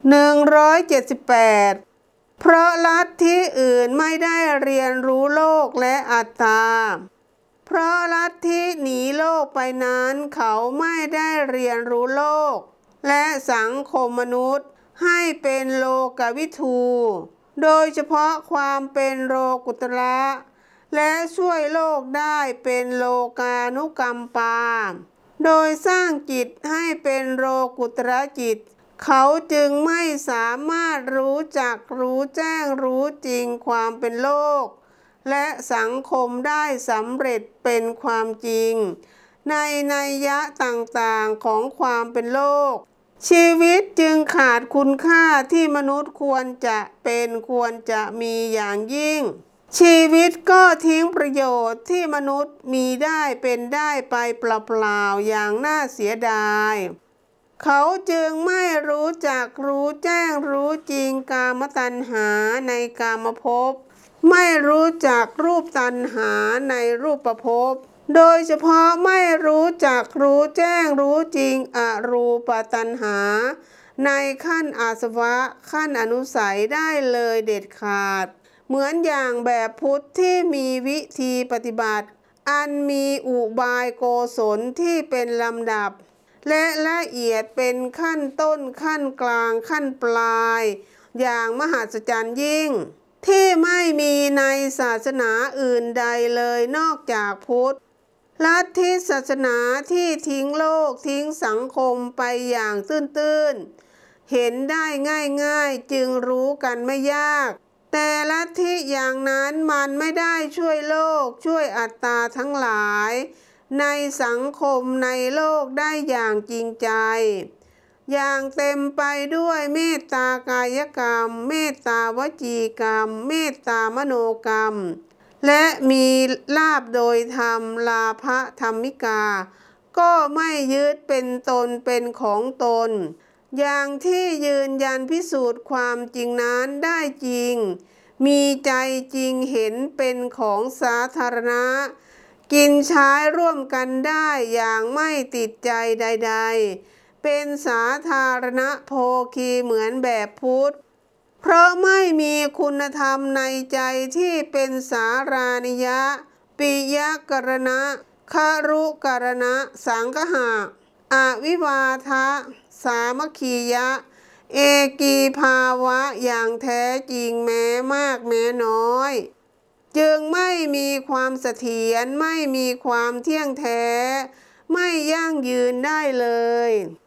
178 เพราะลัทธิอื่นไม่ได้เรียนรู้โลกและอัตตา เพราะลัทธิหนีโลกไปนั้นเขาไม่ได้เรียนรู้โลก และสังคมมนุษย์ให้เป็นโลกวิทู โดยเฉพาะความเป็นโลกุตระและช่วยโลกได้เป็นโลกานุกรรมปา โดยสร้างจิตให้เป็นโลกุตระจิต เขาจึงไม่สามารถรู้จักรู้แจ้งรู้จริงความเป็นโลก และสังคมได้สำเร็จเป็นความจริง ในนัยยะต่างๆของความเป็นโลก ชีวิตจึงขาดคุณค่าที่มนุษย์ควรจะเป็นควรจะมีอย่างยิ่ง ชีวิตก็ทิ้งประโยชน์ที่มนุษย์มีได้เป็นได้ไปเปล่าๆอย่างน่าเสียดาย เขาจึงไม่รู้จักรู้แจ้งรู้จริงกามตัณหาในกามภพ ไม่รู้จักรูปตัณหาในรูปภพ โดยเฉพาะไม่รู้จักรู้แจ้งรู้จริงอรูปตัณหา ในขั้นอาสวะขั้นอนุสัยได้เลยเด็ดขาด เหมือนอย่างแบบพุทธที่มีวิธีปฏิบัติ อันมีอุบายโกศลที่เป็นลำดับ และละเอียดเป็นขั้นต้นขั้นกลางขั้นปลาย อย่างมหัศจรรย์ยิ่ง ที่ไม่มีในศาสนาอื่นใดเลยนอกจากพุทธลัทธิศาสนาที่ทิ้งโลกทิ้งสังคมไปอย่างตื้นๆ เห็นได้ง่ายๆจึงรู้กันไม่ยาก แต่ลัทธิอย่างนั้นมันไม่ได้ช่วยโลกช่วยอัตตาทั้งหลาย ในสังคมในโลกได้อย่างจริงใจ อย่างเต็มไปด้วยเมตตากายกรรม เมตตาวจีกรรม เมตตามโนกรรม และมีลาบโดยธรรมลาภธรรมิกา ก็ไม่ยึดเป็นตนเป็นของตน อย่างที่ยืนยันพิสูจน์ความจริงนั้นได้จริง มีใจจริงเห็นเป็นของสาธารณะ กินใช้ร่วมกันได้อย่างไม่ติดใจใด ๆ เป็นสาธารณโภคีเหมือนแบบพุทธ เพราะไม่มีคุณธรรมในใจที่เป็นสารานิยะ ปิยกรณะคารุกรณะ สังคหะอวิวาทะ สามัคคียะ เอกีภาวะอย่างแท้จริงแม้มากแม้น้อย จึงไม่มีความเสถียรไม่มีความเที่ยงแท้ ไม่ยั่งยืนได้เลย